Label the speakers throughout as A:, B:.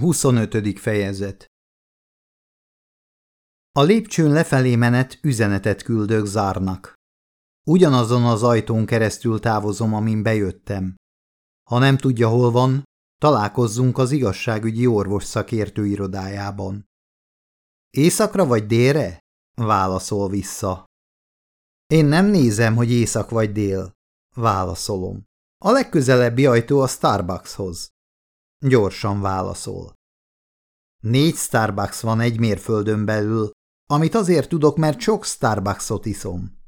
A: 25. fejezet A lépcsőn lefelé menet üzenetet küldök zárnak. Ugyanazon az ajtón keresztül távozom, amin bejöttem. Ha nem tudja, hol van, találkozzunk az igazságügyi orvos szakértő irodájában. Északra vagy délre? Válaszol vissza. Én nem nézem, hogy észak vagy dél. Válaszolom. A legközelebbi ajtó a Starbuckshoz. Gyorsan válaszol. Négy Starbucks van egy mérföldön belül, amit azért tudok, mert sok Starbucksot iszom.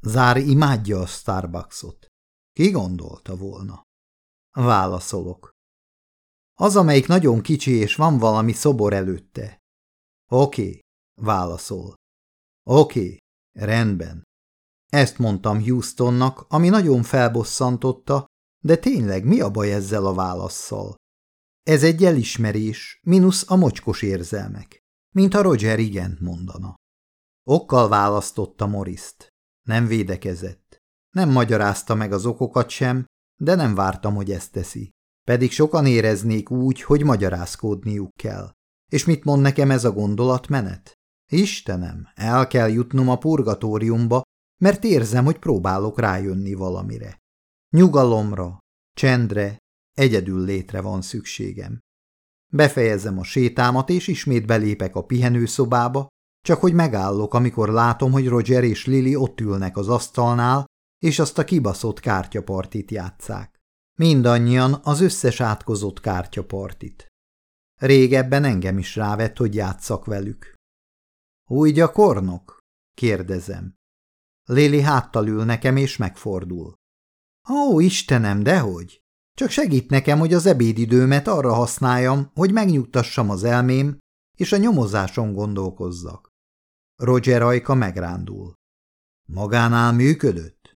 A: Zár imádja a Starbucksot. Ki gondolta volna? Válaszolok. Az, amelyik nagyon kicsi, és van valami szobor előtte. Oké, válaszol. Oké, rendben. Ezt mondtam Houstonnak, ami nagyon felbosszantotta, de tényleg mi a baj ezzel a válaszszal? Ez egy elismerés, mínusz a mocskos érzelmek, a Roger igent mondana. Okkal választotta Moriszt. Nem védekezett. Nem magyarázta meg az okokat sem, de nem vártam, hogy ezt teszi. Pedig sokan éreznék úgy, hogy magyarázkodniuk kell. És mit mond nekem ez a gondolatmenet? Istenem, el kell jutnom a purgatóriumba, mert érzem, hogy próbálok rájönni valamire. Nyugalomra, csendre, egyedül létre van szükségem. Befejezem a sétámat, és ismét belépek a pihenőszobába, csak hogy megállok, amikor látom, hogy Roger és Lily ott ülnek az asztalnál, és azt a kibaszott kártyapartit játszák. Mindannyian az összes átkozott kártyapartit. Régebben engem is rávett, hogy játszak velük. Új gyakornok? kérdezem. Lili háttal ül nekem, és megfordul. Ó, Istenem, dehogy! Csak segít nekem, hogy az ebédidőmet arra használjam, hogy megnyugtassam az elmém, és a nyomozáson gondolkozzak. Roger ajka megrándul. Magánál működött?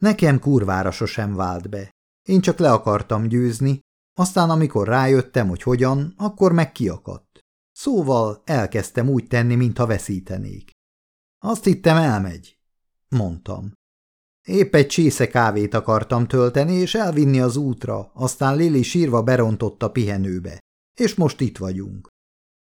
A: Nekem kurvára sosem vált be. Én csak le akartam győzni, aztán amikor rájöttem, hogy hogyan, akkor meg kiakadt. Szóval elkezdtem úgy tenni, mintha veszítenék. Azt hittem elmegy, mondtam. Épp egy csésze kávét akartam tölteni és elvinni az útra, aztán Lili sírva berontott a pihenőbe, és most itt vagyunk.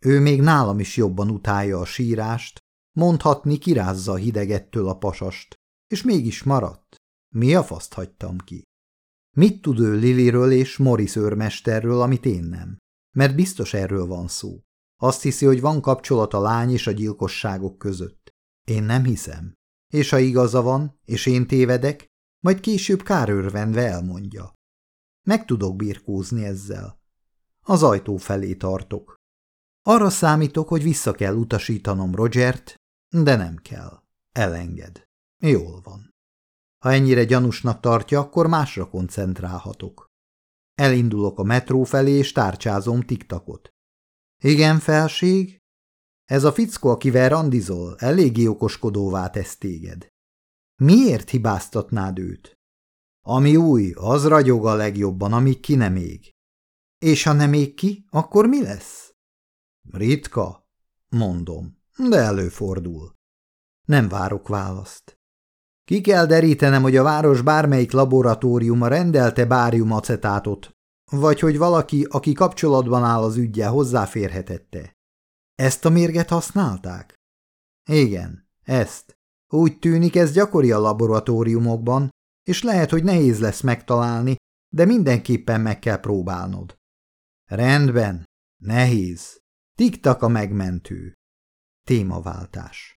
A: Ő még nálam is jobban utálja a sírást, mondhatni kirázza a hidegettől a pasast, és mégis maradt. Mi a faszt hagytam ki? Mit tud ő Liliről és Morris őrmesterről, amit én nem? Mert biztos erről van szó. Azt hiszi, hogy van kapcsolat a lány és a gyilkosságok között. Én nem hiszem és ha igaza van, és én tévedek, majd később kárőrvenve elmondja. Meg tudok birkózni ezzel. Az ajtó felé tartok. Arra számítok, hogy vissza kell utasítanom Rogert, de nem kell. Elenged. Jól van. Ha ennyire gyanúsnak tartja, akkor másra koncentrálhatok. Elindulok a metró felé, és tárcsázom tiktakot. Igen, felség? Ez a fickó, akivel randizol, eléggé okoskodóvá tesz téged. Miért hibáztatnád őt? Ami új, az ragyog a legjobban, amíg ki nem ég. És ha nem ég ki, akkor mi lesz? Ritka, mondom, de előfordul. Nem várok választ. Ki kell derítenem, hogy a város bármelyik laboratóriuma rendelte báriumacetátot, vagy hogy valaki, aki kapcsolatban áll az ügyel, hozzáférhetette. Ezt a mérget használták? Igen, ezt. Úgy tűnik, ez gyakori a laboratóriumokban, és lehet, hogy nehéz lesz megtalálni, de mindenképpen meg kell próbálnod. Rendben, nehéz. Tiktak a megmentő. Témaváltás.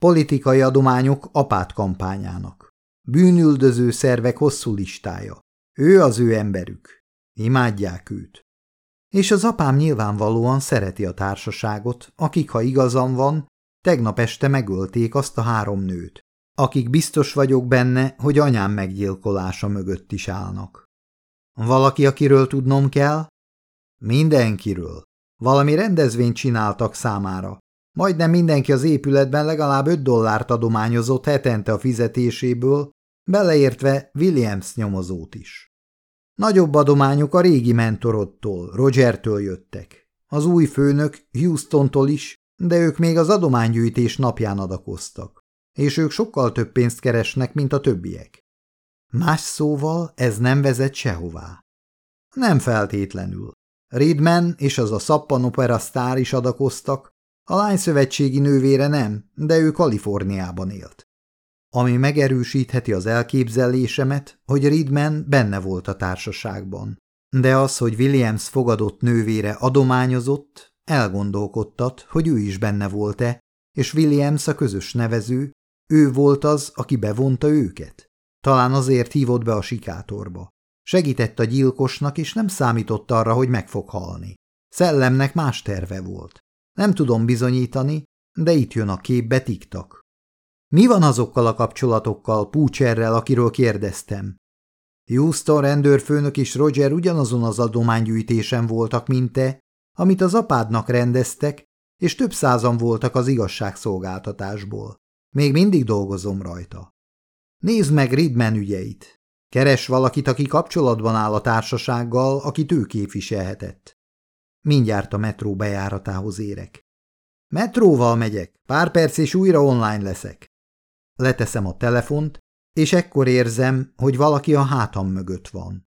A: Politikai adományok apát kampányának. Bűnüldöző szervek hosszú listája. Ő az ő emberük. Imádják őt. És az apám nyilvánvalóan szereti a társaságot, akik, ha igazam van, tegnap este megölték azt a három nőt, akik biztos vagyok benne, hogy anyám meggyilkolása mögött is állnak. Valaki, akiről tudnom kell? Mindenkiről. Valami rendezvényt csináltak számára. Majdnem mindenki az épületben legalább öt dollárt adományozott hetente a fizetéséből, beleértve Williams nyomozót is. Nagyobb adományok a régi mentorodtól, Rogertől jöttek. Az új főnök Houstontól is, de ők még az adománygyűjtés napján adakoztak. És ők sokkal több pénzt keresnek, mint a többiek. Más szóval ez nem vezet sehová. Nem feltétlenül. Reedman és az a szappan opera sztár is adakoztak, a lány szövetségi nővére nem, de ő Kaliforniában élt. Ami megerősítheti az elképzelésemet, hogy Reedman benne volt a társaságban. De az, hogy Williams fogadott nővére adományozott, elgondolkodtat, hogy ő is benne volt-e, és Williams a közös nevező, ő volt az, aki bevonta őket. Talán azért hívott be a sikátorba. Segített a gyilkosnak, és nem számított arra, hogy meg fog halni. Szellemnek más terve volt. Nem tudom bizonyítani, de itt jön a képbe tiktak. Mi van azokkal a kapcsolatokkal, Púcserrel, akiről kérdeztem? Houston rendőrfőnök és Roger ugyanazon az adománygyűjtésen voltak, mint te, amit az apádnak rendeztek, és több százan voltak az igazságszolgáltatásból. Még mindig dolgozom rajta. Nézd meg Ridman ügyeit. Keres valakit, aki kapcsolatban áll a társasággal, akit ő képviselhetett. Mindjárt a metró bejáratához érek. Metróval megyek, pár perc és újra online leszek. Leteszem a telefont, és ekkor érzem, hogy valaki a hátam mögött van.